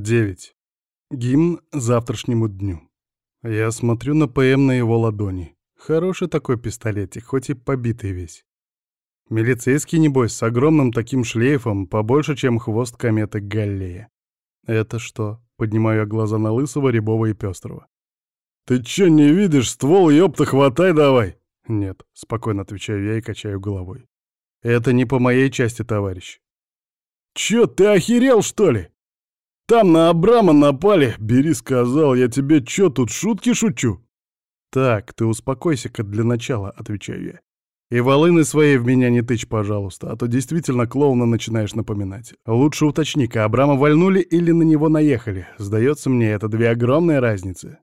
9. Гимн завтрашнему дню. Я смотрю на ПМ на его ладони. Хороший такой пистолетик, хоть и побитый весь. Милицейский, небось, с огромным таким шлейфом, побольше, чем хвост кометы Галлея. Это что? Поднимаю глаза на Лысого, Рябова и Пёстрого. «Ты чё, не видишь? Ствол, ёпта, хватай давай!» «Нет», — спокойно отвечаю я и качаю головой. «Это не по моей части, товарищ». «Чё, ты охерел, что ли? Там на Абрама напали, бери, сказал, я тебе чё тут, шутки шучу?» «Так, ты успокойся-ка для начала», — отвечаю я. «И волыны своей в меня не тычь, пожалуйста, а то действительно клоуна начинаешь напоминать. Лучше уточни-ка, Абрама вальнули или на него наехали? Сдается мне, это две огромные разницы».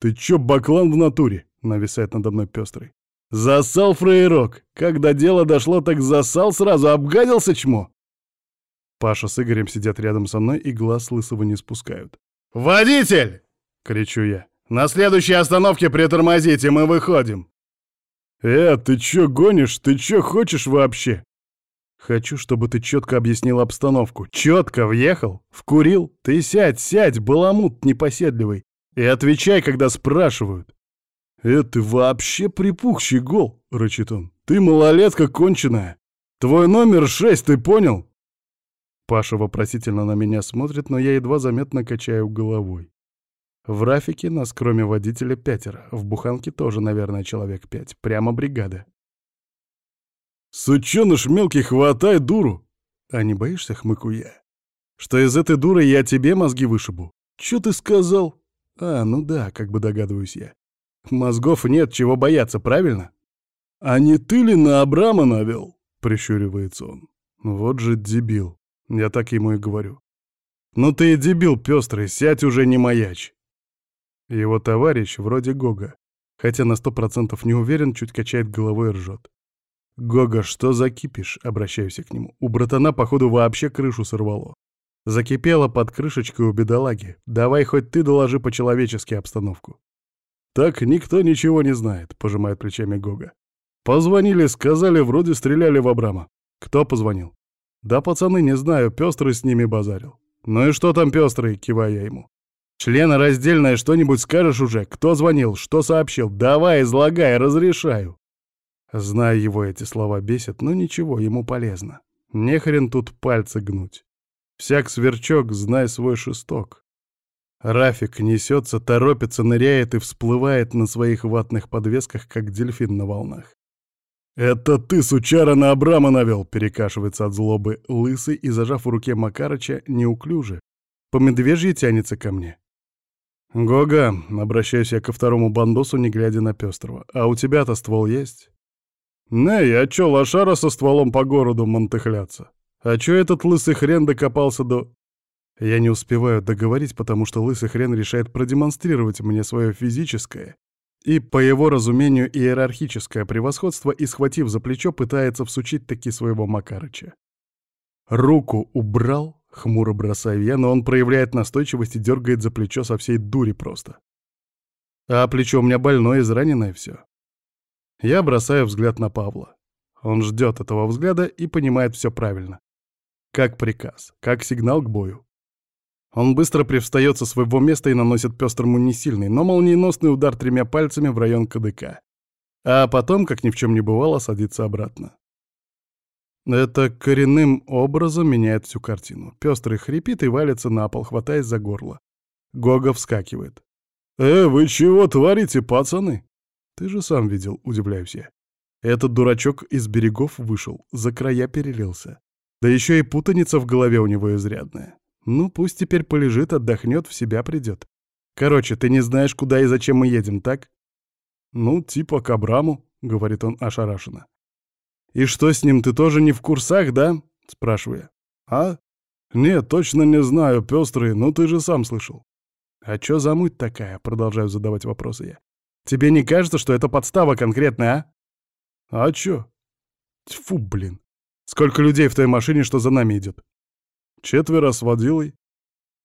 «Ты чё, баклан в натуре?» — нависает надо мной пёстрый. «Засал, фраерок! Когда дело дошло, так засал сразу, обгадился чмо!» Паша с Игорем сидят рядом со мной и глаз лысого не спускают. «Водитель!» — кричу я. «На следующей остановке притормозите, мы выходим!» «Э, ты чё гонишь? Ты чё хочешь вообще?» «Хочу, чтобы ты четко объяснил обстановку. Четко въехал? Вкурил? Ты сядь, сядь, баламут непоседливый. И отвечай, когда спрашивают». «Это вообще припухший гол», — рычит он. «Ты малолетка конченая. Твой номер шесть, ты понял?» Паша вопросительно на меня смотрит, но я едва заметно качаю головой. В Рафике нас, кроме водителя, пятеро. В Буханке тоже, наверное, человек пять. Прямо бригада. «Сучёныш мелкий, хватай дуру!» «А не боишься, хмыку я? Что из этой дуры я тебе мозги вышибу? Чё ты сказал?» «А, ну да, как бы догадываюсь я. Мозгов нет, чего бояться, правильно?» «А не ты ли на Абрама навел?» — прищуривается он. «Вот же дебил. Я так ему и говорю. «Ну ты и дебил пёстрый, сядь уже не маяч!» Его товарищ, вроде Гога, хотя на сто процентов не уверен, чуть качает головой и ржет. «Гога, что за кипиш?» — обращаюсь к нему. У братана, походу, вообще крышу сорвало. Закипело под крышечкой у бедолаги. Давай хоть ты доложи по-человечески обстановку. «Так никто ничего не знает», — пожимает плечами Гога. «Позвонили, сказали, вроде стреляли в Абрама. Кто позвонил?» «Да, пацаны, не знаю, пёстрый с ними базарил». «Ну и что там пёстрый?» — киваю я ему. «Члена раздельное что-нибудь скажешь уже? Кто звонил? Что сообщил? Давай, излагай, разрешаю». Знаю его эти слова бесят, но ничего, ему полезно. Не хрен тут пальцы гнуть. Всяк сверчок, знай свой шесток. Рафик несется, торопится, ныряет и всплывает на своих ватных подвесках, как дельфин на волнах. «Это ты, сучара, на Абрама навел!» — перекашивается от злобы лысый и, зажав в руке Макарыча, неуклюже, по медвежье тянется ко мне. «Гога», — обращаюсь я ко второму бандосу, не глядя на пестрого, — «а у тебя-то ствол есть?» «Не, я чё, лошара со стволом по городу монтыхляться? А чё этот лысый хрен докопался до...» Я не успеваю договорить, потому что лысый хрен решает продемонстрировать мне свое физическое и, по его разумению, иерархическое превосходство и, схватив за плечо, пытается всучить таки своего Макарыча. Руку убрал, хмуро бросаю я, но он проявляет настойчивость и дергает за плечо со всей дури просто. А плечо у меня больное, израненное все. Я бросаю взгляд на Павла. Он ждет этого взгляда и понимает все правильно. Как приказ, как сигнал к бою. Он быстро привстает со своего места и наносит пестрому не сильный, но молниеносный удар тремя пальцами в район КДК. А потом, как ни в чем не бывало, садится обратно. Это коренным образом меняет всю картину. Пестрый хрипит и валится на пол, хватаясь за горло. Гога вскакивает. «Э, вы чего творите, пацаны?» «Ты же сам видел», — удивляюсь я. Этот дурачок из берегов вышел, за края перелился. Да еще и путаница в голове у него изрядная. Ну, пусть теперь полежит, отдохнет, в себя придет. Короче, ты не знаешь, куда и зачем мы едем, так? Ну, типа к Абраму, говорит он ошарашенно. И что с ним, ты тоже не в курсах, да? Спрашиваю. А? Нет, точно не знаю, пестрый, ну ты же сам слышал. А чё за муть такая? Продолжаю задавать вопросы я. Тебе не кажется, что это подстава конкретная, а? А чё? Тьфу, блин. Сколько людей в той машине, что за нами идет? Четверо с водилой.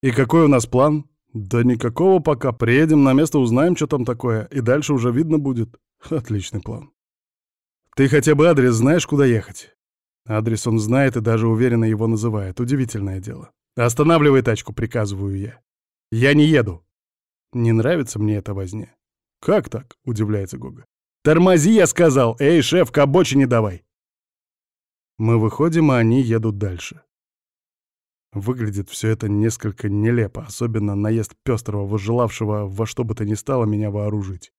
И какой у нас план? Да никакого пока. Приедем на место, узнаем, что там такое, и дальше уже видно будет. Отличный план. Ты хотя бы адрес знаешь, куда ехать? Адрес он знает и даже уверенно его называет. Удивительное дело. «Останавливай тачку», — приказываю я. «Я не еду». Не нравится мне эта возня. «Как так?» — удивляется Гога. «Тормози, я сказал! Эй, шеф, к обочине давай!» Мы выходим, а они едут дальше. Выглядит все это несколько нелепо, особенно наезд пестрого, возжелавшего во что бы то ни стало меня вооружить.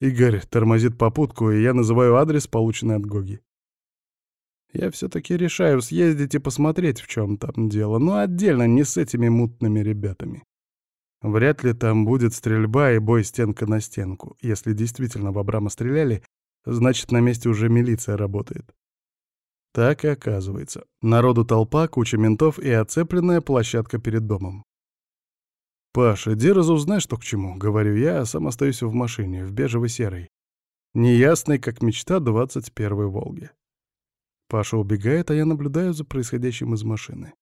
Игорь тормозит попутку, и я называю адрес, полученный от Гоги. Я все-таки решаю съездить и посмотреть, в чем там дело, но отдельно, не с этими мутными ребятами. Вряд ли там будет стрельба и бой стенка на стенку. Если действительно в Абрама стреляли, значит, на месте уже милиция работает. Так и оказывается. Народу толпа, куча ментов и оцепленная площадка перед домом. «Паш, иди разузнай, что к чему», — говорю я, а сам остаюсь в машине, в бежево-серой. Неясной, как мечта 21-й «Волги». Паша убегает, а я наблюдаю за происходящим из машины.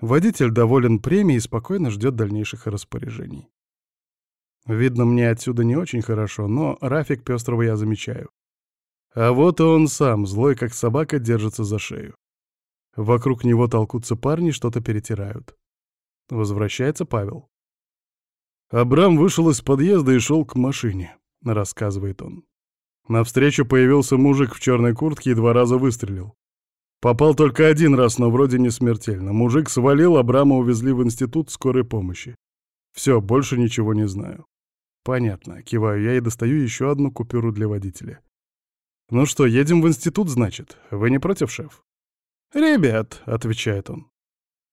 Водитель доволен премией и спокойно ждет дальнейших распоряжений. Видно мне отсюда не очень хорошо, но Рафик пестрого я замечаю. А вот и он сам, злой как собака, держится за шею. Вокруг него толкутся парни, что-то перетирают. Возвращается Павел. Абрам вышел из подъезда и шел к машине, рассказывает он. Навстречу появился мужик в черной куртке и два раза выстрелил. Попал только один раз, но вроде не смертельно. Мужик свалил, Абрама увезли в институт скорой помощи. Все, больше ничего не знаю. Понятно, киваю я и достаю еще одну купюру для водителя. Ну что, едем в институт, значит? Вы не против, шеф? Ребят, отвечает он.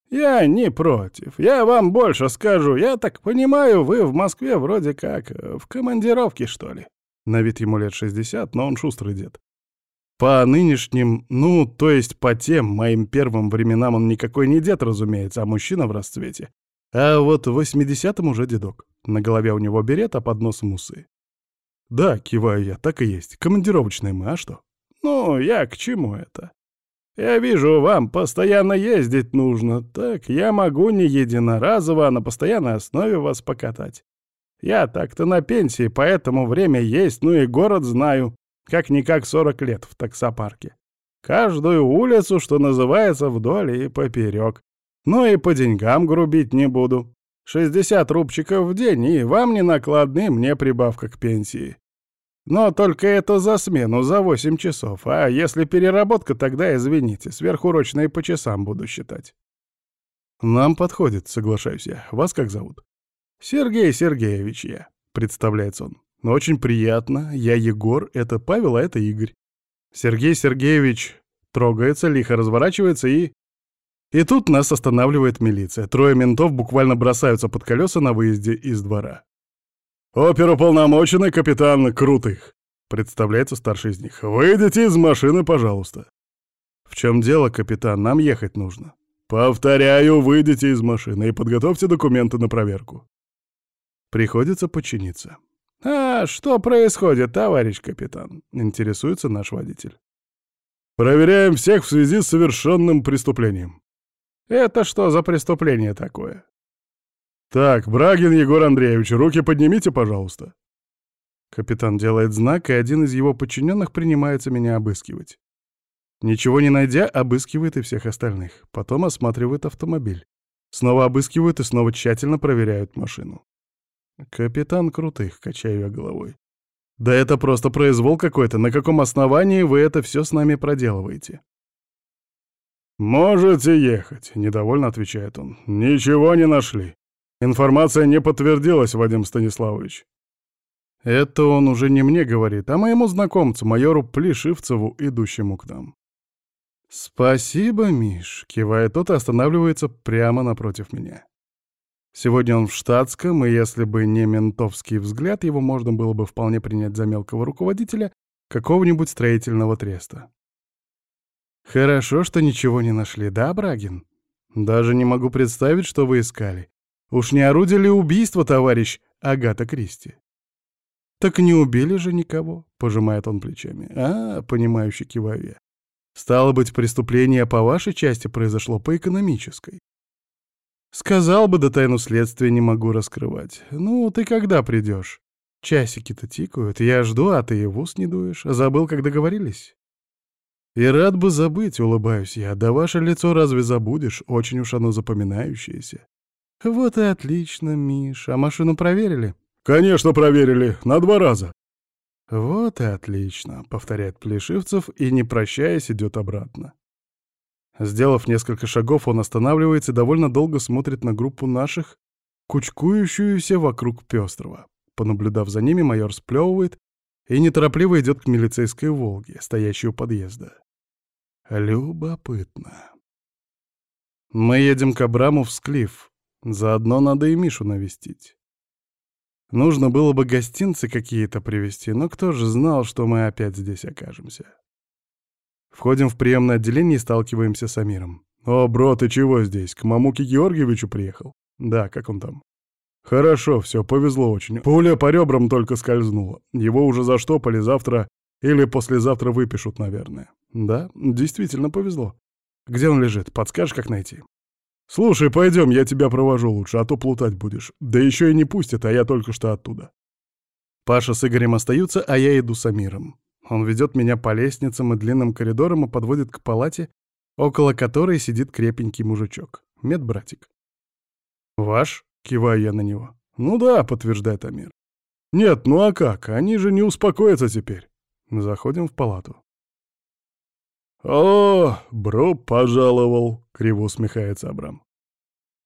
Я не против. Я вам больше скажу. Я так понимаю, вы в Москве вроде как в командировке, что ли? На вид ему лет 60, но он шустрый дед. По нынешним, ну, то есть по тем моим первым временам он никакой не дед, разумеется, а мужчина в расцвете. А вот в 80-м уже дедок. На голове у него берет, а под носом усы. Да, киваю я, так и есть. Командировочные мы, а что? Ну, я к чему это? Я вижу, вам постоянно ездить нужно. Так я могу не единоразово, а на постоянной основе вас покатать. Я так-то на пенсии, поэтому время есть, ну и город знаю. Как-никак 40 лет в таксопарке. Каждую улицу, что называется, вдоль и поперек. Ну и по деньгам грубить не буду. 60 рубчиков в день, и вам не накладны, мне прибавка к пенсии. Но только это за смену, за 8 часов. А если переработка, тогда извините, сверхурочные по часам буду считать. Нам подходит, соглашаюсь я. Вас как зовут? «Сергей Сергеевич я», — представляется он. «Но очень приятно. Я Егор, это Павел, а это Игорь». Сергей Сергеевич трогается, лихо разворачивается и... И тут нас останавливает милиция. Трое ментов буквально бросаются под колеса на выезде из двора. «Оперуполномоченный капитан Крутых», — представляется старший из них. «Выйдите из машины, пожалуйста». «В чем дело, капитан? Нам ехать нужно». «Повторяю, выйдите из машины и подготовьте документы на проверку». Приходится подчиниться. «А что происходит, товарищ капитан?» — интересуется наш водитель. «Проверяем всех в связи с совершенным преступлением». «Это что за преступление такое?» «Так, Брагин Егор Андреевич, руки поднимите, пожалуйста». Капитан делает знак, и один из его подчиненных принимается меня обыскивать. Ничего не найдя, обыскивает и всех остальных. Потом осматривает автомобиль. Снова обыскивают и снова тщательно проверяют машину. «Капитан Крутых», — качаю я головой. «Да это просто произвол какой-то. На каком основании вы это все с нами проделываете?» «Можете ехать», — недовольно отвечает он. «Ничего не нашли. Информация не подтвердилась, Вадим Станиславович». Это он уже не мне говорит, а моему знакомцу, майору Плешивцеву, идущему к нам. «Спасибо, Миш», — кивает тот и останавливается прямо напротив меня. Сегодня он в штатском, и если бы не ментовский взгляд, его можно было бы вполне принять за мелкого руководителя какого-нибудь строительного треста. Хорошо, что ничего не нашли, да, Брагин? Даже не могу представить, что вы искали. Уж не орудие ли убийства, товарищ Агата Кристи? Так не убили же никого, пожимает он плечами. А, понимающе киваю. Стало быть, преступление по вашей части произошло по экономической. Сказал бы, да тайну следствия не могу раскрывать. Ну, ты когда придешь? Часики-то тикают, я жду, а ты и в ус не дуешь. Забыл, как договорились? И рад бы забыть, улыбаюсь я, да ваше лицо разве забудешь? Очень уж оно запоминающееся. Вот и отлично, Миш. А машину проверили? Конечно, проверили. На два раза. Вот и отлично, повторяет Плешивцев и, не прощаясь, идет обратно. Сделав несколько шагов, он останавливается и довольно долго смотрит на группу наших, кучкующуюся вокруг пестрого. Понаблюдав за ними, майор сплевывает и неторопливо идет к милицейской «Волге», стоящей у подъезда. Любопытно. Мы едем к Абраму в Склиф. Заодно надо и Мишу навестить. Нужно было бы гостинцы какие-то привезти, но кто же знал, что мы опять здесь окажемся. Входим в приемное отделение и сталкиваемся с Амиром. «О, бро, ты чего здесь? К Мамуке Георгиевичу приехал?» «Да, как он там?» «Хорошо, все, повезло очень. Пуля по ребрам только скользнула. Его уже заштопали завтра или послезавтра выпишут, наверное. Да, действительно повезло. Где он лежит? Подскажешь, как найти?» «Слушай, пойдем, я тебя провожу лучше, а то плутать будешь. Да еще и не пустят, а я только что оттуда». Паша с Игорем остаются, а я иду с Амиром. Он ведет меня по лестницам и длинным коридорам и подводит к палате, около которой сидит крепенький мужичок. Медбратик. «Ваш?» — киваю я на него. «Ну да», — подтверждает Амир. «Нет, ну а как? Они же не успокоятся теперь». Заходим в палату. «О, бро пожаловал», — криво усмехается Абрам.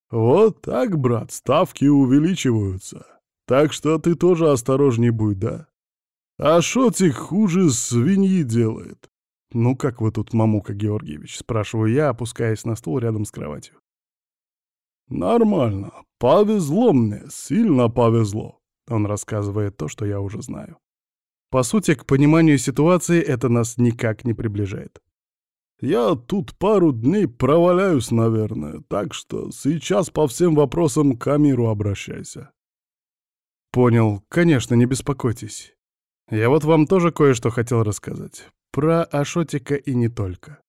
«Вот так, брат, ставки увеличиваются. Так что ты тоже осторожней будь, да? А шотик хуже свиньи делает. «Ну как вы тут, Мамука Георгиевич?» — спрашиваю я, опускаясь на стул рядом с кроватью. «Нормально. Повезло мне, сильно повезло», — он рассказывает то, что я уже знаю. По сути, к пониманию ситуации это нас никак не приближает. «Я тут пару дней проваляюсь, наверное, так что сейчас по всем вопросам к Амиру обращайся». «Понял. Конечно, не беспокойтесь. Я вот вам тоже кое-что хотел рассказать. Про Ашотика и не только.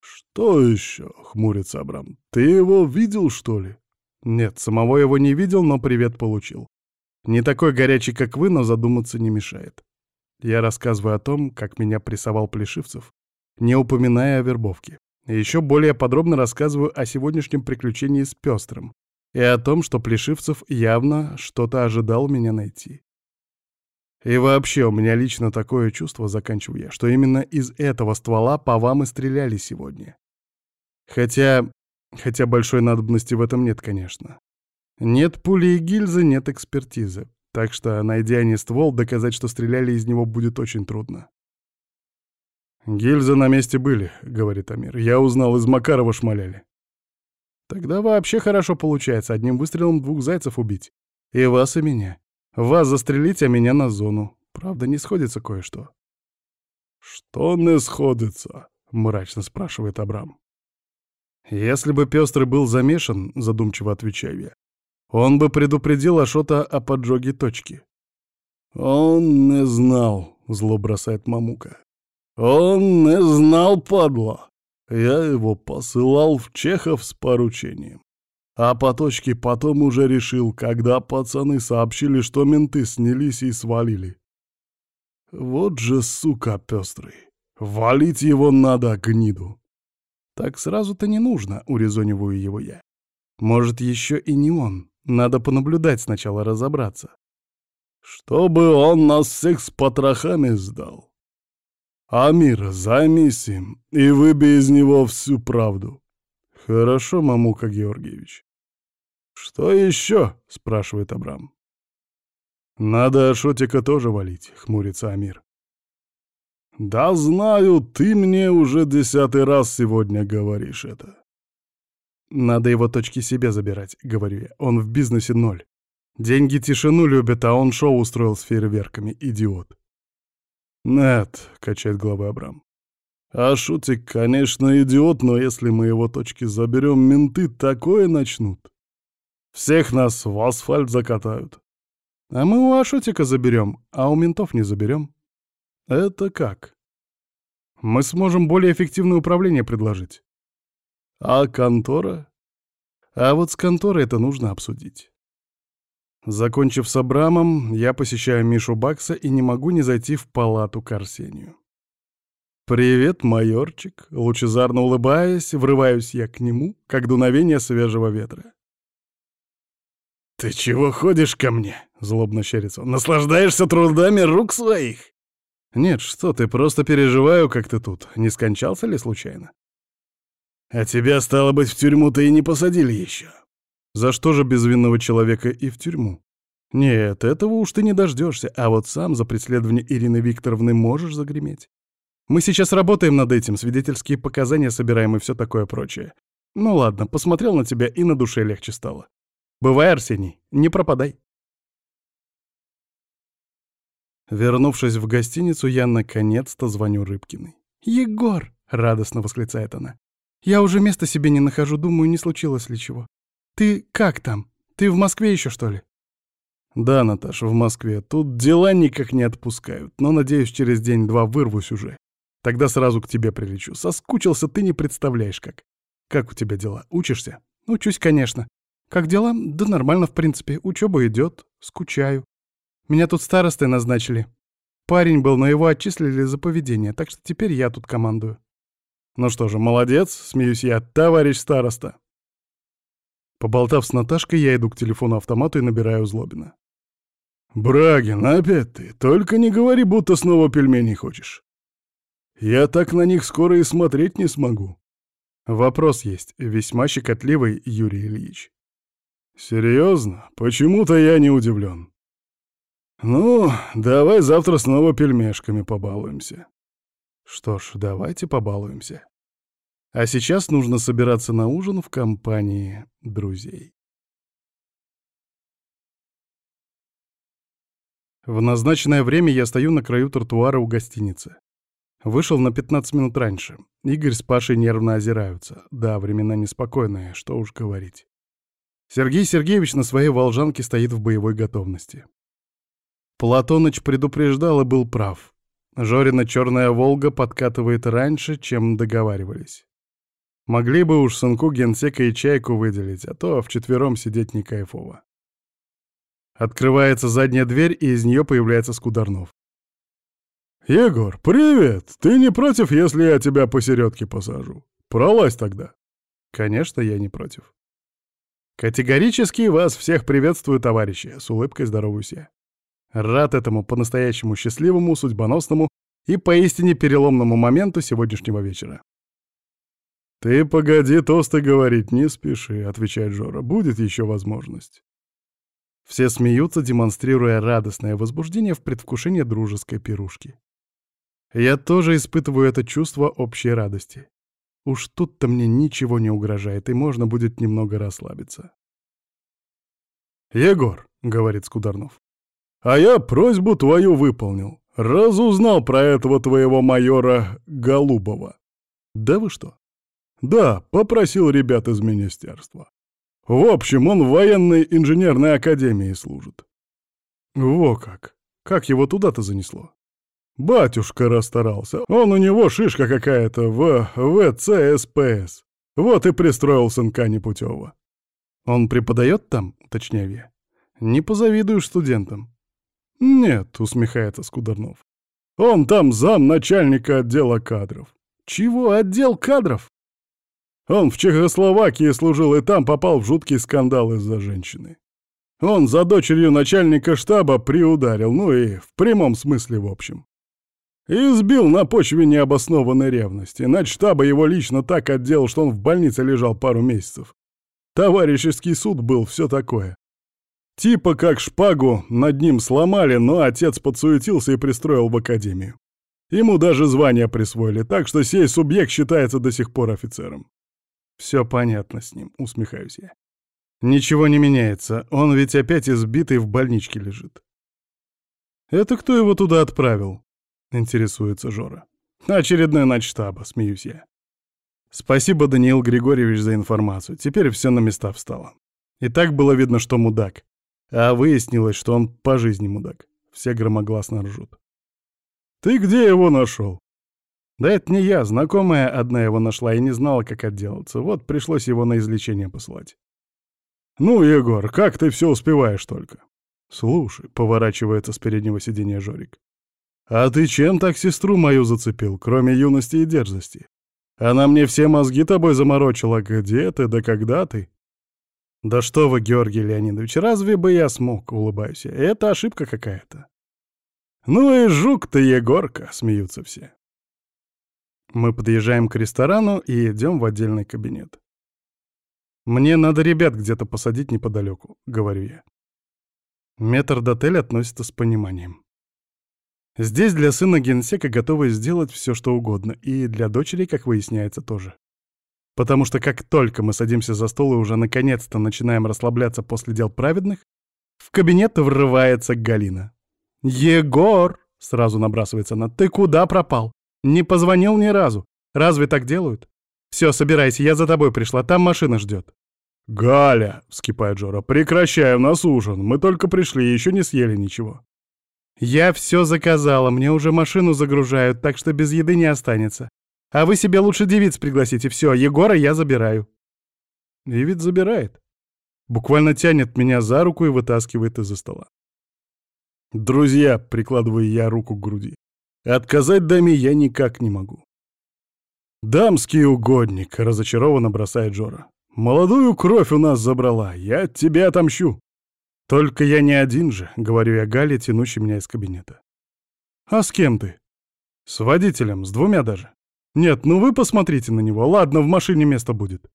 «Что еще?» — хмурится Абрам. «Ты его видел, что ли?» «Нет, самого его не видел, но привет получил. Не такой горячий, как вы, но задуматься не мешает. Я рассказываю о том, как меня прессовал Плешивцев, не упоминая о вербовке. Еще более подробно рассказываю о сегодняшнем приключении с Пестрым и о том, что Плешивцев явно что-то ожидал меня найти. И вообще, у меня лично такое чувство, заканчиваю я, что именно из этого ствола по вам и стреляли сегодня. Хотя... хотя большой надобности в этом нет, конечно. Нет пули и гильзы, нет экспертизы. Так что, найдя не ствол, доказать, что стреляли из него, будет очень трудно. «Гильзы на месте были», — говорит Амир. «Я узнал, из Макарова шмаляли». «Тогда вообще хорошо получается одним выстрелом двух зайцев убить. И вас, и меня. Вас застрелить, а меня на зону. Правда, не сходится кое-что». «Что не сходится?» — мрачно спрашивает Абрам. «Если бы Пёстрый был замешан, — задумчиво отвечаю я, — он бы предупредил Ашота о поджоге точки». «Он не знал», — зло бросает Мамука. «Он не знал, падла. Я его посылал в Чехов с поручением. А по точке потом уже решил, когда пацаны сообщили, что менты снялись и свалили. Вот же сука пестрый. Валить его надо, гниду. Так сразу-то не нужно, урезониваю его я. Может, еще и не он. Надо понаблюдать сначала, разобраться. Чтобы он нас всех с потрохами сдал. Амир, займись им и выбей из него всю правду. Хорошо, Мамука Георгиевич. «Что еще?» — спрашивает Абрам. «Надо Шотика тоже валить», — хмурится Амир. «Да знаю, ты мне уже десятый раз сегодня говоришь это». «Надо его точки себе забирать», — говорю я. «Он в бизнесе ноль. Деньги тишину любят, а он шоу устроил с фейерверками, идиот». «Нет», — качает головой Абрам. «А Шутик, конечно, идиот, но если мы его точки заберем, менты такое начнут. Всех нас в асфальт закатают. А мы у Ашотика заберем, а у ментов не заберем. Это как? Мы сможем более эффективное управление предложить. А контора? А вот с конторой это нужно обсудить. Закончив с Абрамом, я посещаю Мишу Бакса и не могу не зайти в палату к Арсению. «Привет, майорчик!» Лучезарно улыбаясь, врываюсь я к нему, как дуновение свежего ветра. «Ты чего ходишь ко мне?» — злобно щерится он. «Наслаждаешься трудами рук своих?» «Нет, что ты, просто переживаю, как ты тут. Не скончался ли случайно?» «А тебя, стало быть, в тюрьму-то и не посадили еще». «За что же безвинного человека и в тюрьму?» «Нет, этого уж ты не дождешься, а вот сам за преследование Ирины Викторовны можешь загреметь. Мы сейчас работаем над этим, свидетельские показания собираем и все такое прочее. Ну ладно, посмотрел на тебя и на душе легче стало. Бывай, Арсений, не пропадай». Вернувшись в гостиницу, я наконец-то звоню Рыбкиной. «Егор!» — радостно восклицает она. «Я уже места себе не нахожу, думаю, не случилось ли чего. Ты как там? Ты в Москве еще, что ли?» «Да, Наташа, в Москве. Тут дела никак не отпускают, но, надеюсь, через день-два вырвусь уже. Тогда сразу к тебе прилечу. Соскучился ты не представляешь как. Как у тебя дела? Учишься?» «Учусь, конечно. Как дела? Да нормально, в принципе. Учеба идет. Скучаю. Меня тут старостой назначили. Парень был, но его отчислили за поведение, так что теперь я тут командую». «Ну что же, молодец, смеюсь я, товарищ староста». Поболтав с Наташкой, я иду к телефону-автомату и набираю Злобина. «Брагин, опять ты. Только не говори, будто снова пельменей хочешь. Я так на них скоро и смотреть не смогу». Вопрос есть, весьма щекотливый, Юрий Ильич. «Серьезно? Почему-то я не удивлен. Ну, давай завтра снова пельмешками побалуемся». Что ж, давайте побалуемся. А сейчас нужно собираться на ужин в компании друзей. В назначенное время я стою на краю тротуара у гостиницы. Вышел на 15 минут раньше. Игорь с Пашей нервно озираются. Да, времена неспокойные, что уж говорить. Сергей Сергеевич на своей волжанке стоит в боевой готовности. Платоныч предупреждал и был прав. Жорина «Черная Волга» подкатывает раньше, чем договаривались. Могли бы уж сынку генсека и чайку выделить, а то вчетвером сидеть не кайфово. Открывается задняя дверь, и из нее появляется Скударнов. «Егор, привет! Ты не против, если я тебя посередке посажу? Пролазь тогда!» «Конечно, я не против». «Категорически вас всех приветствую, товарищи!» — с улыбкой здороваюсь я. Рад этому по-настоящему счастливому, судьбоносному и поистине переломному моменту сегодняшнего вечера. «Ты погоди тосты говорить, не спеши», — отвечает Жора. «Будет еще возможность». Все смеются, демонстрируя радостное возбуждение в предвкушении дружеской пирушки. Я тоже испытываю это чувство общей радости. Уж тут-то мне ничего не угрожает, и можно будет немного расслабиться. «Егор», — говорит Скударнов, — «а я просьбу твою выполнил. Разузнал про этого твоего майора Голубова». «Да вы что?» «Да, попросил ребят из министерства. В общем, он в военной инженерной академии служит. Во как! Как его туда-то занесло? Батюшка расстарался. Он у него шишка какая-то в ВЦСПС. Вот и пристроил сынка непутево. Он преподает там, уточняю я. Не позавидуешь студентам. Нет, усмехается Скударнов. Он там зам начальника отдела кадров. Чего отдел кадров? Он в Чехословакии служил и там попал в жуткий скандал из-за женщины. Он за дочерью начальника штаба приударил, ну и в прямом смысле в общем. И сбил на почве необоснованной ревности. Начштаба его лично так отделал, что он в больнице лежал пару месяцев. Товарищеский суд был, все такое. Типа как шпагу над ним сломали, но отец подсуетился и пристроил в академию. Ему даже звание присвоили, так что сей субъект считается до сих пор офицером. Все понятно с ним, усмехаюсь я. Ничего не меняется, он ведь опять избитый в больничке лежит. Это кто его туда отправил? Интересуется Жора. Очередной начштаба, смеюсь я. Спасибо, Даниил Григорьевич, за информацию. Теперь все на места встало. И так было видно, что мудак. А выяснилось, что он по жизни мудак. Все громогласно ржут. «Ты где его нашел? Да это не я, знакомая одна его нашла и не знала, как отделаться. Вот пришлось его на излечение посылать. «Ну, Егор, как ты все успеваешь только?» «Слушай», — поворачивается с переднего сиденья Жорик. А ты чем так сестру мою зацепил, кроме юности и дерзости? Она мне все мозги тобой заморочила. Где ты, да когда ты? Да что вы, Георгий Леонидович, разве бы я смог, улыбаюсь я. Это ошибка какая-то. Ну и жук ты, Егорка, смеются все. Мы подъезжаем к ресторану и идем в отдельный кабинет. «Мне надо ребят где-то посадить неподалеку», — говорю я. Метр-дотель относится с пониманием. Здесь для сына генсека готовы сделать все, что угодно, и для дочери, как выясняется, тоже. Потому что как только мы садимся за стол и уже наконец-то начинаем расслабляться после дел праведных, в кабинет врывается Галина. «Егор!» — сразу набрасывается она. «Ты куда пропал? Не позвонил ни разу. Разве так делают? Все, собирайся, я за тобой пришла, там машина ждет». «Галя!» — вскипает Жора. «Прекращай, у нас ужин. Мы только пришли еще не съели ничего». «Я все заказала, мне уже машину загружают, так что без еды не останется. А вы себе лучше девиц пригласите, все, Егора я забираю». И ведь забирает. Буквально тянет меня за руку и вытаскивает из-за стола. «Друзья», — прикладываю я руку к груди, — «отказать даме я никак не могу». «Дамский угодник», — разочарованно бросает Жора. «Молодую кровь у нас забрала, я тебя отомщу». «Только я не один же», — говорю я Гале, тянущей меня из кабинета. «А с кем ты?» «С водителем, с двумя даже». «Нет, ну вы посмотрите на него, ладно, в машине место будет».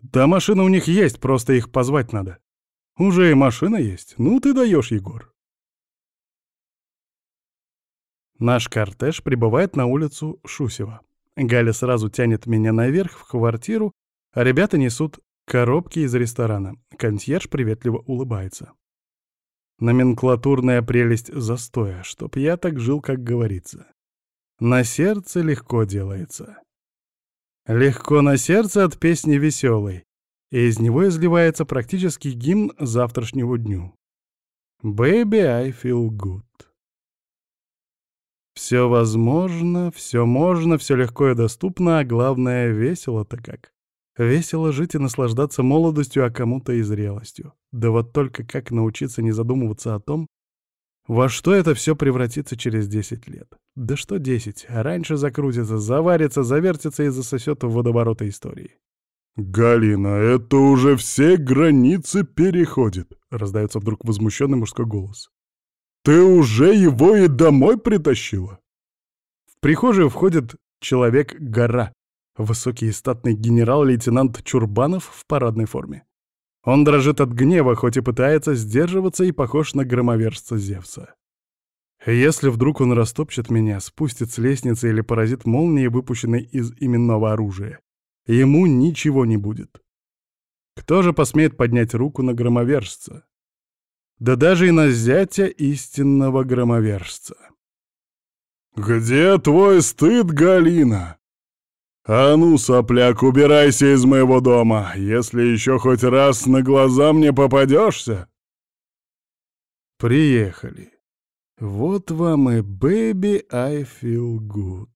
«Да машина у них есть, просто их позвать надо». «Уже и машина есть? Ну ты даешь, Егор». Наш кортеж прибывает на улицу Шусева. Галя сразу тянет меня наверх в квартиру, а ребята несут коробки из ресторана. Консьерж приветливо улыбается. Номенклатурная прелесть застоя, чтоб я так жил, как говорится. На сердце легко делается. Легко на сердце от песни веселой, и из него изливается практически гимн завтрашнего дню. Baby, I feel good. Все возможно, все можно, все легко и доступно, а главное, весело-то как. Весело жить и наслаждаться молодостью, а кому-то и зрелостью. Да вот только как научиться не задумываться о том, во что это все превратится через 10 лет? Да что 10, а раньше закрутится, заварится, завертится и засосет в водовороты истории. «Галина, это уже все границы переходит», — раздается вдруг возмущенный мужской голос. «Ты уже его и домой притащила?» В прихожую входит человек-гора, Высокий статный генерал-лейтенант Чурбанов в парадной форме. Он дрожит от гнева, хоть и пытается сдерживаться и похож на громовержца Зевса. Если вдруг он растопчет меня, спустит с лестницы или поразит молнией, выпущенной из именного оружия, ему ничего не будет. Кто же посмеет поднять руку на громовержца? Да даже и на зятя истинного громовержца. «Где твой стыд, Галина?» «А ну, сопляк, убирайся из моего дома, если еще хоть раз на глаза мне попадешься!» Приехали. Вот вам и «Baby, I feel good».